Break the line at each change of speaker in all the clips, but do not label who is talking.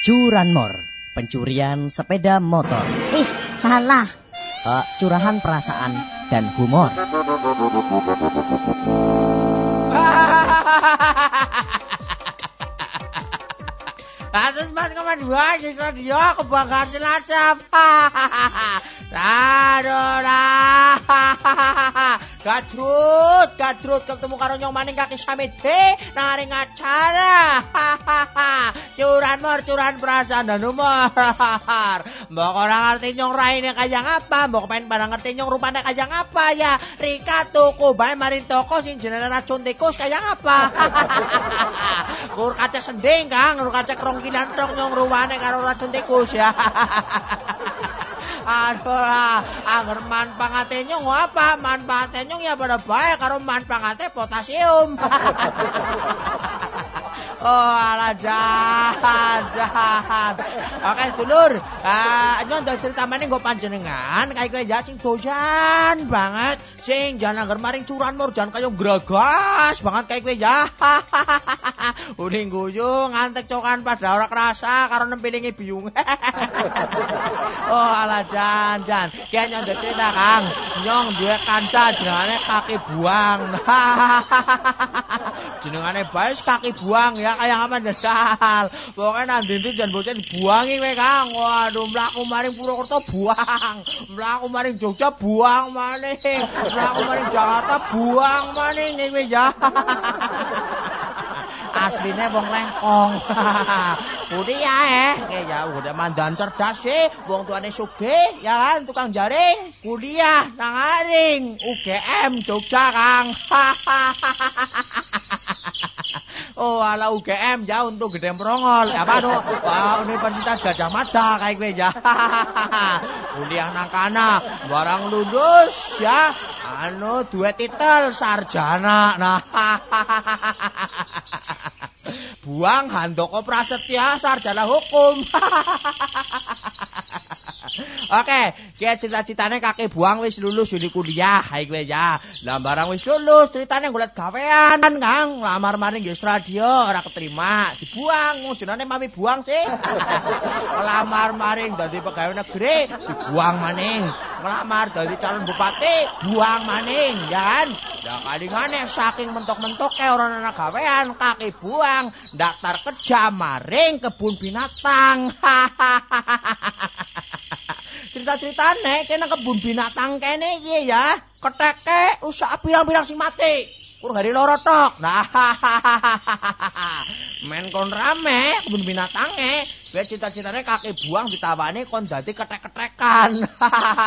Curanmor, pencurian sepeda motor.
Ih, salah.
Uh, curahan perasaan dan humor.
Atas banget kamu dua, siswa dia kebanggaan Cilacap. Aduh. Gadrut, gadrut ketemu karo nyong maning kaki samit de nang acara. curan mor, curan perasaan dan umur. Mbok orang ngerti nyong raine kaya ngapa, mbok main barang ngerti nyong rupane kaya ngapa ya. Rika tuku bae marin toko sing jenenge racun tikus kaya ngapa. Kur kacek sending Kang, kur kacek rong kilan tok nyong ruwane karo racun tikus ya. Aduh agar manfaatnya nyong apa? Manfaatnya nyong ya pada baik karo manfaatnya potasium. Oh, ala jahat, jahat. Oke, dulur. Uh, nyon cerita mana gue panjenengan kayak gue sing dojan banget. Sing jangan agar maring curan jangan geragas banget kayak gue ya. Uling guyu ngantek cokan pada orang kerasa karo nempilingi biung. oh, ala jan jan. Kayak nyon cerita Kang. Nyong duwe kanca jenengane kaki buang. jenengane bae kaki buang ya kayak apa desal. Pokoknya nanti itu jangan bocah dibuangi kowe Kang. Waduh mlaku maring Purwokerto buang. Mlaku maring Jogja buang maning. Mlaku maring Jakarta buang maning kowe ya. Aslinya wong lengkong. Budi ya eh, ya udah mandan cerdas sih, wong tuane suge, ya kan tukang jaring, kuliah nang aring, UGM Jogja Kang. Oh, ala UGM ya untuk gede merongol. Apa no? Wah, Universitas Gajah Mada kayak gue ya. Kuliah nang kana, barang lulus ya. Anu dua titel sarjana. Nah. Buang handoko prasetya sarjana hukum. Oke, kia cita-citane kakek buang wis lulus uni kuliah, hai kowe ya. Lah barang wis lulus, ceritane golek gawean, Kang. Lamar maring Yus Radio ora keterima, dibuang. Jenenge mami buang sih. Lamar maring dadi pegawai negeri, dibuang maning. Ngelamar dadi calon bupati, buang maning, ya kan? Ya kalingane saking mentok-mentoke ora ana gawean, kaki buang, daftar kerja maring kebun binatang. cerita-ceritane kena kebun binatang kene iki ya. Keteke usah pirang-pirang sing mati. Kurang hari loro tok. Nah, men kon rame kebun binatange, kowe cita-citane kaki buang ditawani kon dadi ketek-ketekan.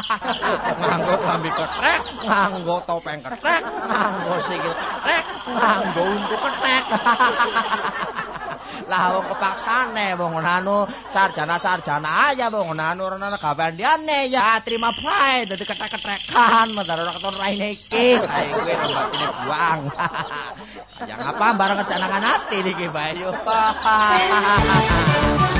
nganggo klambi ketek, nganggo topeng ketek, nganggo sikil ketek, nganggo untu ketek. lah wong kepaksane wong anu sarjana-sarjana aja wong anu ora ana gawean ya. Terima bae dadi ketek-ketekan medar ora keton raine iki. Ae kowe batine buang. Ya ngapa bareng kecanangan ati niki Bayu
Buang,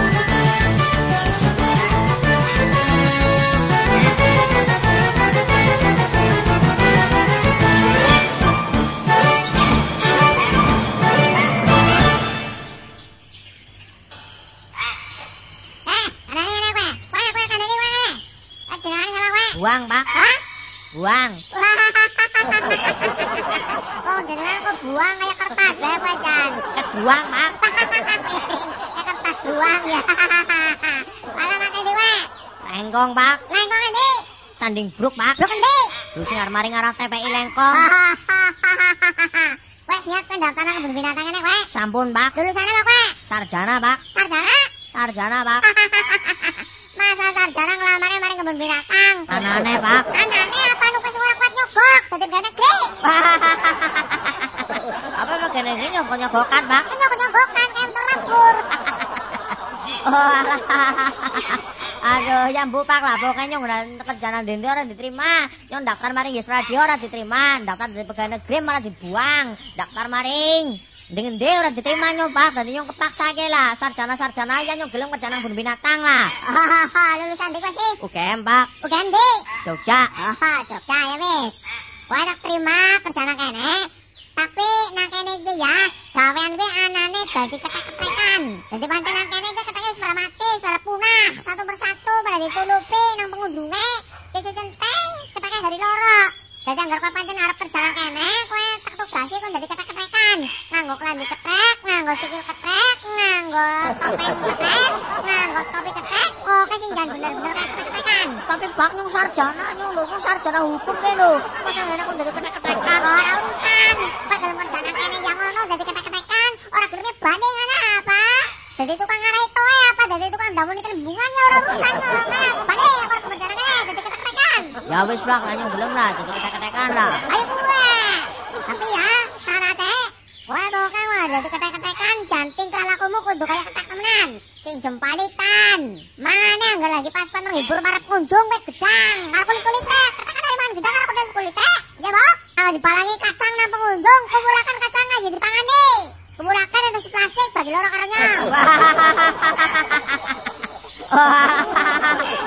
Buang.
oh, jenengan kok buang kayak kertas bae pacan.
Eh, buang, Pak.
kayak kertas buang ya. Malah mati dewe.
Lengkong, Pak.
Lengkong endi?
Sanding bruk, Pak.
Bruk endi?
Bruk sing arep maring arah TPI Lengkong.
Wes niat pendaftaran kebun binatang ini, kowe?
Sampun, Pak.
Lulusannya apa, kowe?
Sarjana, Pak.
Sarjana?
Sarjana, Pak.
Masa sarjana ngelamarnya maring kebun binatang?
Anane, Pak.
Anane nyogok dadi negeri?
apa bagian ini nyogok-nyogokan, Pak?
Nyogok-nyogokan kayak motor lampur.
oh. Aduh, ya Bu Pak lah, pokoknya nyong kerjaan dende orang diterima. Nyong daftar maring Yes Radio orang diterima, daftar dari pegawai negeri malah dibuang. Daftar maring dengan dia orang diterima nyong Pak, dan nyong kepaksa ke lah. Sarjana-sarjana aja nyong gelem kerjaan bun binatang lah.
Lulusan di sih?
UGM Pak.
UGM di?
Jogja.
Oh, Jogja ya wis. Kowe tak terima kerjaan kene. Tapi nang kene iki ya, gawean kuwi anane dadi ketek-ketekan. Dadi pancen nang kene iki keteke wis ora satu persatu pada ditulupi nang pengunjunge. Kecu centeng, ketake dari loro. Dadi anggar kowe pancen arep kerja kene, kowe tak tugasi kon dadi ketek-ketekan. Nganggo klambi ketek, nganggo sikil ketek, nganggo topeng ketek, nganggo topi ketek. Oke sing jan bener-bener kayak ketek-ketekan.
Tapi bak nyung sarjana nyung lho, sarjana hukum ke lho. Masa ngene kok dadi ketek-ketekan.
Ora urusan. Pak dalam kerja kene yang ngono dadi ketek-ketekan, ora gelem bali ngono apa? Dadi tukang ngarai kowe apa dadi tukang damuni telembungan ya ora urusan ngono. Bali ora kerja kene dadi ketek-ketekan.
Ya wis blak nyung gelem lah dadi ketek-ketekan lah.
Ayo gue. Tapi ya, Kowe dadi ketek-ketekan janting kelakumu kudu kaya ketek temenan. Sing jempalitan. Mangane anggar lagi pas pan menghibur para pengunjung kowe gedang. Karo kulit-kulite. Ketek ae man gedang karo kulit-kulite. Ya, Bok. Kalau dipalangi kacang nang pengunjung, kumpulakan kacang aja dipangani. Kumpulakan itu plastik bagi loro karo nyong.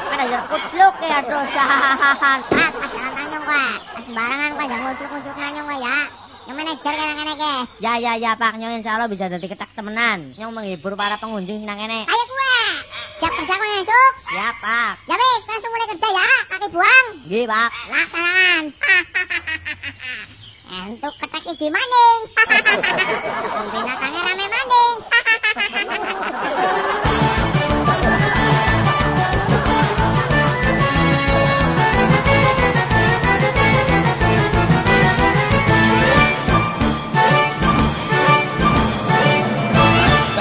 Kan aja kucluk ya dosan.
Pak, jangan tanyong kowe. Sembarangan kowe jangan nguncluk-nguncluk nanyong kowe ya. Yang manajer kene-kene ke.
Ya ya ya Pak, nyong insyaallah bisa dadi ketek temenan. Nyong menghibur para pengunjung nang kene.
Ayo gue. Siap kerja kowe esuk?
Siap Pak.
Ya wis, langsung mulai kerja ya. Kaki buang.
Nggih Pak.
Laksanakan. Entuk ketek siji maning. Binatangnya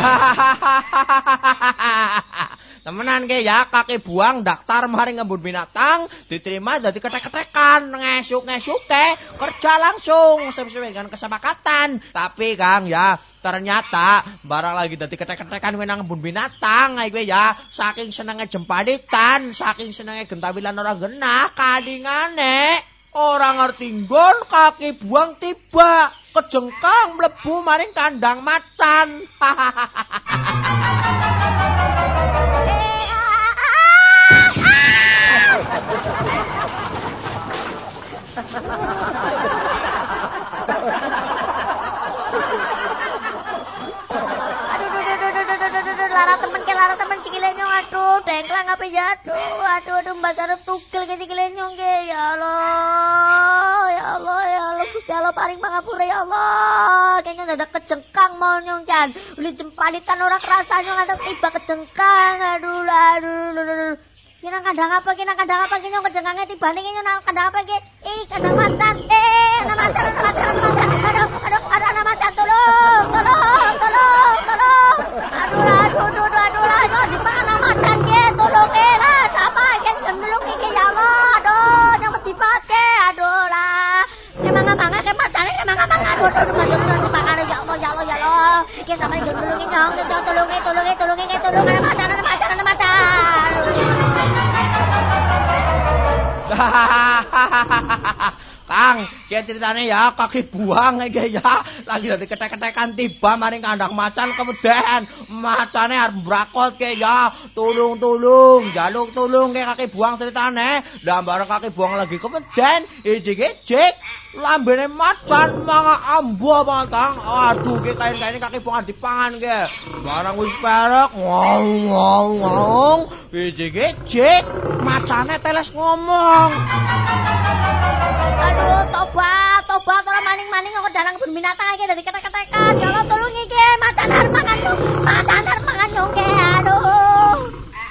Temenan ke ya kaki buang daftar maring ngembun binatang diterima jadi ketek-ketekan ngesuk-ngesuk ke kerja langsung sesuai dengan kesepakatan. Tapi Kang ya ternyata barang lagi dadi ketek-ketekan wenang ngembun binatang kowe ya saking senenge jempalitan, saking senenge gentawilan ora genah kadingane Orang ngerti nggon kaki buang tiba kejengkang mlebu maring kandang macan
aduh, aduh, aduh, aduh, aduh, aduh, lara temen sikile nyong aduh, dengklang apa ya? Aduh, aduh, aduh, mbak Sarah tugel ke sikile nyong ke, ya Allah, ya Allah, ya Allah, Gusti Allah paring pangapura ya Allah, kayaknya dadak kejengkang mau nyong jan, uli jempalitan orang kerasa nyong ada tiba kejengkang, aduh, aduh, aduh. Kina kandang apa, kina kandang apa, kina kejengkangnya tiba nih, kina kandang apa, kina, ih, kandang macan, eh, anak macan, macan, macan, aduh, aduh, aduh, anak macan, tolong, tolong, ya ya ya tolong, anak macan, anak macan, anak macan,
Kang, kayak ceritanya ya kaki buang kayak ya. Lagi dari ketek-ketekan tiba maring kandang macan kemudian macannya harus berakot kayak ya tulung tulung jaluk tulung kayak kaki buang ceritanya dan bareng kaki buang lagi kemudian ijik lambene macan manga ambu banget kang aduh kayak kain kain kaki buang dipangan kayak barang wis perek. Ngong ngong ngong ijik macannya teles ngomong.
Aduh,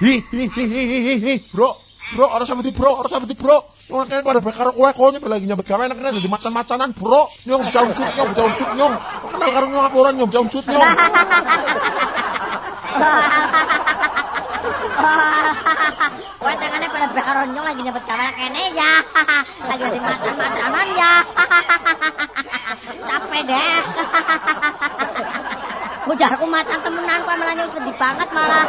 Hi hi hi hi hi hi bro. Bro, harus sama di bro, harus sama di bro. Nyong kene pada bekar kowe kowe lagi nyambet gawe enak dadi macan-macanan bro. Nyong jauh sut nyong, jauh sut nyong. Kenal karo nyong laporan nyong, jauh sut nyong.
Wah, tangannya pada bekaron nyong lagi nyebut kamera kene ya. Lagi dari macan-macanan ya. Capek deh. Ujarku macan temenan kok malah nyong sedih banget malah.